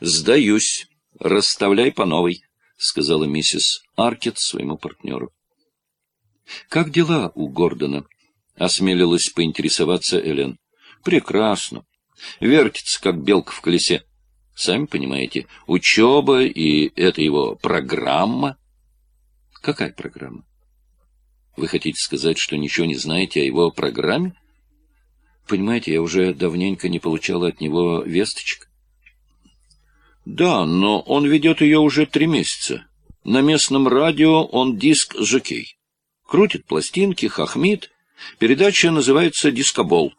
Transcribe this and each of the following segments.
Сдаюсь. Расставляй по новой, — сказала миссис Аркет своему партнеру. — Как дела у Гордона? — осмелилась поинтересоваться Элен. — Прекрасно. Вертится, как белка в колесе. Сами понимаете, учеба и это его программа. — Какая программа? Вы хотите сказать, что ничего не знаете о его программе? Понимаете, я уже давненько не получала от него весточек. Да, но он ведет ее уже три месяца. На местном радио он диск-жокей. Крутит пластинки, хохмит. Передача называется «Дискобол».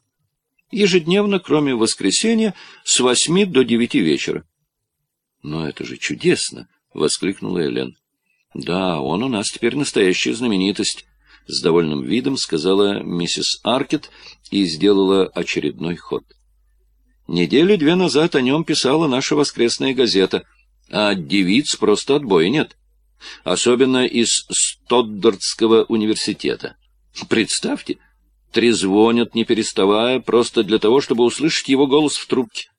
Ежедневно, кроме воскресенья, с восьми до девяти вечера. — Но это же чудесно! — воскликнула Элен. — Да, он у нас теперь настоящая знаменитость. — с довольным видом сказала миссис Аркет и сделала очередной ход. Недели две назад о нем писала наша воскресная газета, а девиц просто отбоя нет. Особенно из Стоддардского университета. Представьте, трезвонят, не переставая, просто для того, чтобы услышать его голос в трубке.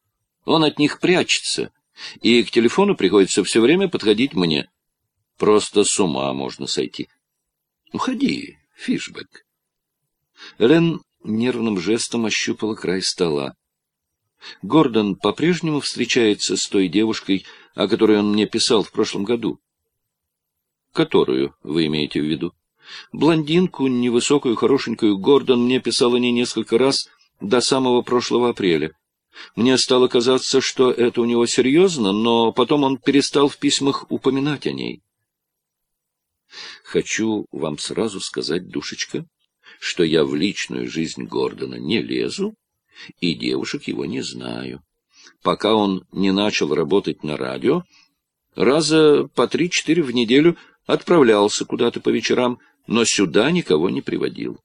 Он от них прячется, и к телефону приходится все время подходить мне. Просто с ума можно сойти. Уходи, фишбэк. Рен нервным жестом ощупала край стола. Гордон по-прежнему встречается с той девушкой, о которой он мне писал в прошлом году. Которую вы имеете в виду? Блондинку, невысокую, хорошенькую, Гордон мне писал о ней несколько раз до самого прошлого апреля. Мне стало казаться, что это у него серьезно, но потом он перестал в письмах упоминать о ней. Хочу вам сразу сказать, душечка, что я в личную жизнь Гордона не лезу, и девушек его не знаю. Пока он не начал работать на радио, раза по три-четыре в неделю отправлялся куда-то по вечерам, но сюда никого не приводил.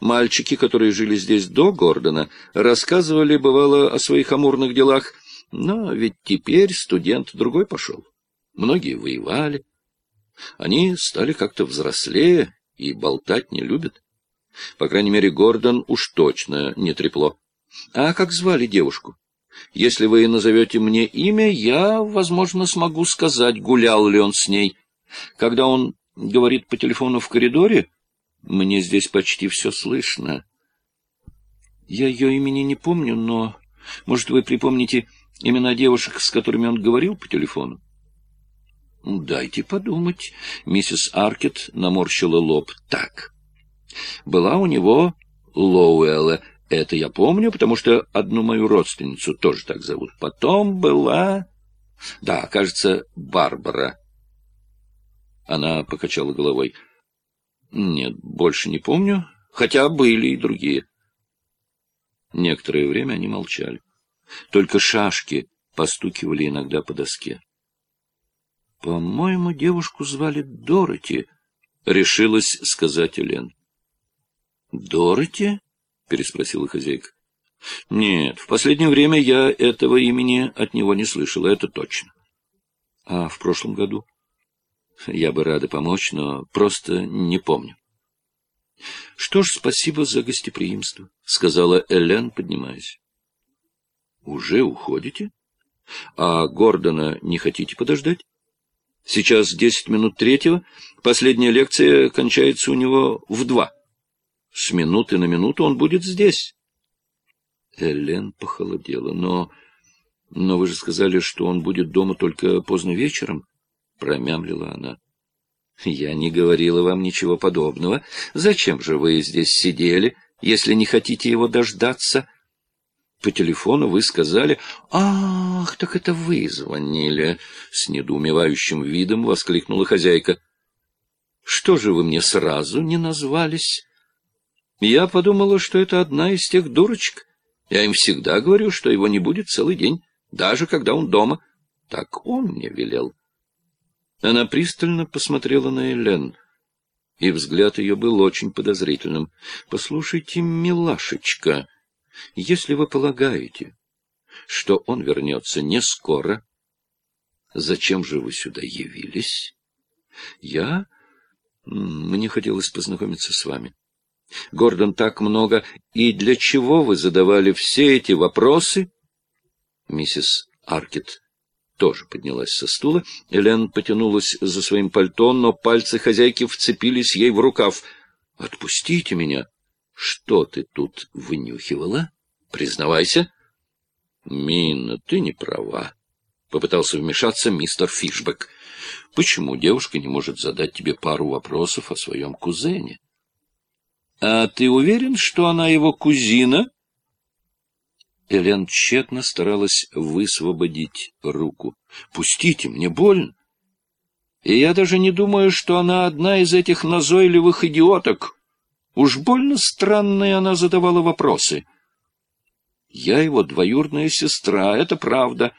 Мальчики, которые жили здесь до Гордона, рассказывали, бывало, о своих амурных делах, но ведь теперь студент другой пошел. Многие воевали, они стали как-то взрослее и болтать не любят. По крайней мере, Гордон уж точно не трепло. А как звали девушку? Если вы назовете мне имя, я, возможно, смогу сказать, гулял ли он с ней. Когда он говорит по телефону в коридоре, мне здесь почти все слышно. Я ее имени не помню, но, может, вы припомните имена девушек, с которыми он говорил по телефону? Дайте подумать. Миссис Аркет наморщила лоб. Так. Была у него Лоуэлла. Это я помню, потому что одну мою родственницу тоже так зовут. Потом была... Да, кажется, Барбара. Она покачала головой. Нет, больше не помню, хотя были и другие. Некоторое время они молчали. Только шашки постукивали иногда по доске. — По-моему, девушку звали Дороти, — решилась сказать Элен. — Дороти? — переспросила хозяйка. — Нет, в последнее время я этого имени от него не слышала, это точно. — А в прошлом году? — Я бы рада помочь, но просто не помню. — Что ж, спасибо за гостеприимство, — сказала Элен, поднимаясь. — Уже уходите? А Гордона не хотите подождать? Сейчас десять минут третьего, последняя лекция кончается у него в два. С минуты на минуту он будет здесь. Элен похолодела. Но... но вы же сказали, что он будет дома только поздно вечером, — промямлила она. Я не говорила вам ничего подобного. Зачем же вы здесь сидели, если не хотите его дождаться? По телефону вы сказали... Ах, так это вы звонили! С недоумевающим видом воскликнула хозяйка. Что же вы мне сразу не назвались? Я подумала, что это одна из тех дурочек. Я им всегда говорю, что его не будет целый день, даже когда он дома. Так он мне велел. Она пристально посмотрела на Элен, и взгляд ее был очень подозрительным. — Послушайте, милашечка, если вы полагаете, что он вернется не скоро, зачем же вы сюда явились? Я... Мне хотелось познакомиться с вами. — Гордон, так много. И для чего вы задавали все эти вопросы? Миссис Аркет тоже поднялась со стула. Элен потянулась за своим пальто, но пальцы хозяйки вцепились ей в рукав. — Отпустите меня! Что ты тут вынюхивала? Признавайся. — Мина, ты не права. — попытался вмешаться мистер Фишбек. — Почему девушка не может задать тебе пару вопросов о своем кузене? — А ты уверен, что она его кузина? Элен тщетно старалась высвободить руку. — Пустите, мне больно. И я даже не думаю, что она одна из этих назойливых идиоток. Уж больно странные она задавала вопросы. Я его двоюродная сестра, это правда.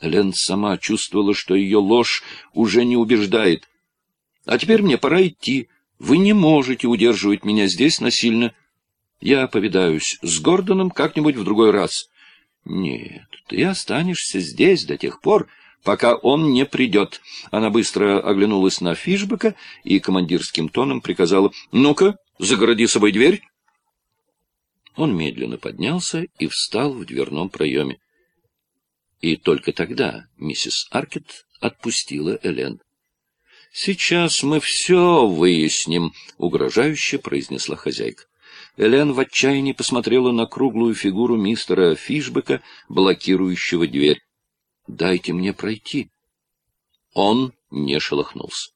Элен сама чувствовала, что ее ложь уже не убеждает. А теперь мне пора идти. Вы не можете удерживать меня здесь насильно. Я повидаюсь с Гордоном как-нибудь в другой раз. Нет, ты останешься здесь до тех пор, пока он не придет. Она быстро оглянулась на Фишбека и командирским тоном приказала, «Ну-ка, загороди собой дверь». Он медленно поднялся и встал в дверном проеме. И только тогда миссис Аркет отпустила Элен. — Сейчас мы все выясним, — угрожающе произнесла хозяйка. Элен в отчаянии посмотрела на круглую фигуру мистера Фишбека, блокирующего дверь. — Дайте мне пройти. Он не шелохнулся.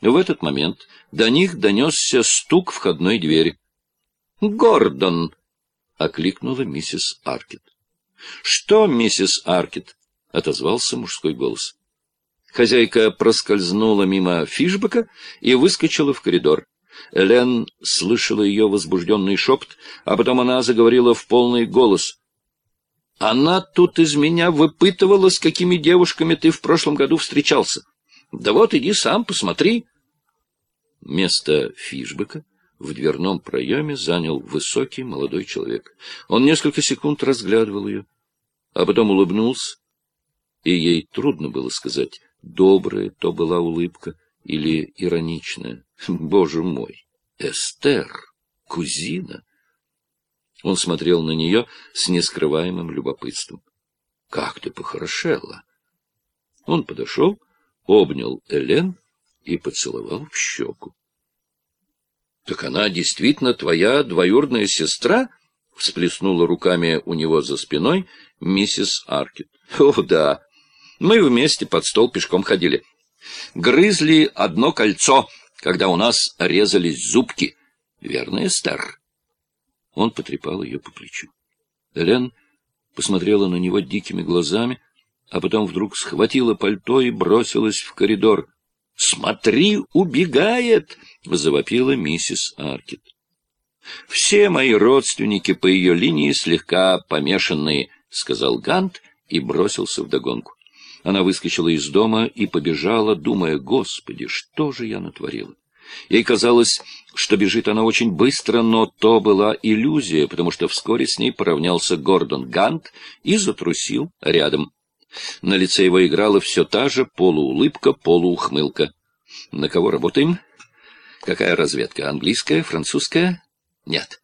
В этот момент до них донесся стук входной двери. — Гордон! — окликнула миссис Аркет. — Что, миссис Аркет? — отозвался мужской голос. Хозяйка проскользнула мимо Фишбека и выскочила в коридор. Элен слышала ее возбужденный шепот, а потом она заговорила в полный голос. «Она тут из меня выпытывала, с какими девушками ты в прошлом году встречался. Да вот иди сам, посмотри». Место Фишбека в дверном проеме занял высокий молодой человек. Он несколько секунд разглядывал ее, а потом улыбнулся, и ей трудно было сказать, добрая то была улыбка или ироничная. Боже мой! Эстер! Кузина! Он смотрел на нее с нескрываемым любопытством. — Как ты похорошела! Он подошел, обнял Элен и поцеловал в щеку. — Так она действительно твоя двоюродная сестра? — всплеснула руками у него за спиной миссис Аркет. — О, да! Мы вместе под стол пешком ходили. Грызли одно кольцо, когда у нас резались зубки. Верно, Эстер? Он потрепал ее по плечу. Элен посмотрела на него дикими глазами, а потом вдруг схватила пальто и бросилась в коридор. — Смотри, убегает! — завопила миссис Аркет. — Все мои родственники по ее линии слегка помешанные, — сказал Гант и бросился вдогонку. Она выскочила из дома и побежала, думая, «Господи, что же я натворила?» Ей казалось, что бежит она очень быстро, но то была иллюзия, потому что вскоре с ней поравнялся Гордон Гант и затрусил рядом. На лице его играла все та же полуулыбка, полуухмылка. На кого работаем? Какая разведка? Английская? Французская? Нет.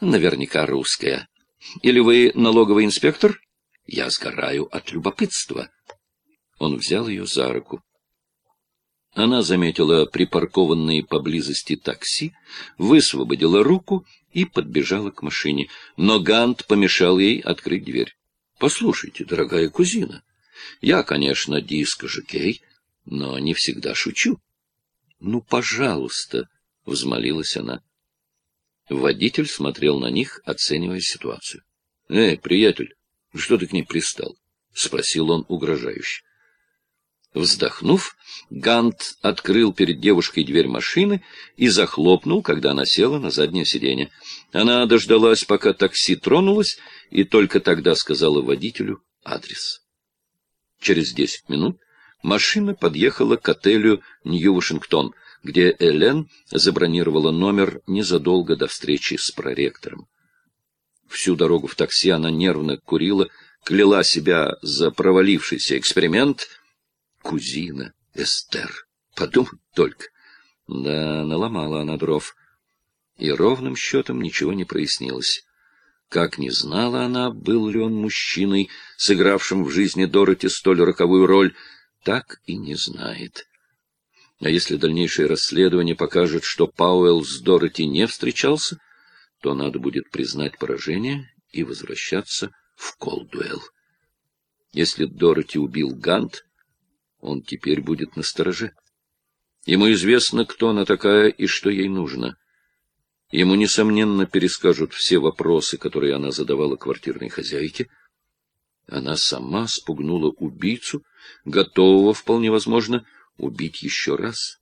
Наверняка русская. Или вы налоговый инспектор? Я сгораю от любопытства. Он взял ее за руку. Она заметила припаркованные поблизости такси, высвободила руку и подбежала к машине. Но Гант помешал ей открыть дверь. — Послушайте, дорогая кузина, я, конечно, диско-жокей, но не всегда шучу. — Ну, пожалуйста, — взмолилась она. Водитель смотрел на них, оценивая ситуацию. — Эй, приятель, что ты к ней пристал? — спросил он угрожающе. Вздохнув, Гант открыл перед девушкой дверь машины и захлопнул, когда она села на заднее сиденье. Она дождалась, пока такси тронулось, и только тогда сказала водителю адрес. Через десять минут машина подъехала к отелю Нью-Вашингтон, где Элен забронировала номер незадолго до встречи с проректором. Всю дорогу в такси она нервно курила, кляла себя за провалившийся эксперимент — кузина Эстер. Подумать только. Да, наломала она дров. И ровным счетом ничего не прояснилось. Как не знала она, был ли он мужчиной, сыгравшим в жизни Дороти столь роковую роль, так и не знает. А если дальнейшее расследование покажет, что Пауэлл с Дороти не встречался, то надо будет признать поражение и возвращаться в Колдуэлл. Если Дороти убил Гант, он теперь будет на стороже. Ему известно, кто она такая и что ей нужно. Ему, несомненно, перескажут все вопросы, которые она задавала квартирной хозяйке. Она сама спугнула убийцу, готового, вполне возможно, убить еще раз.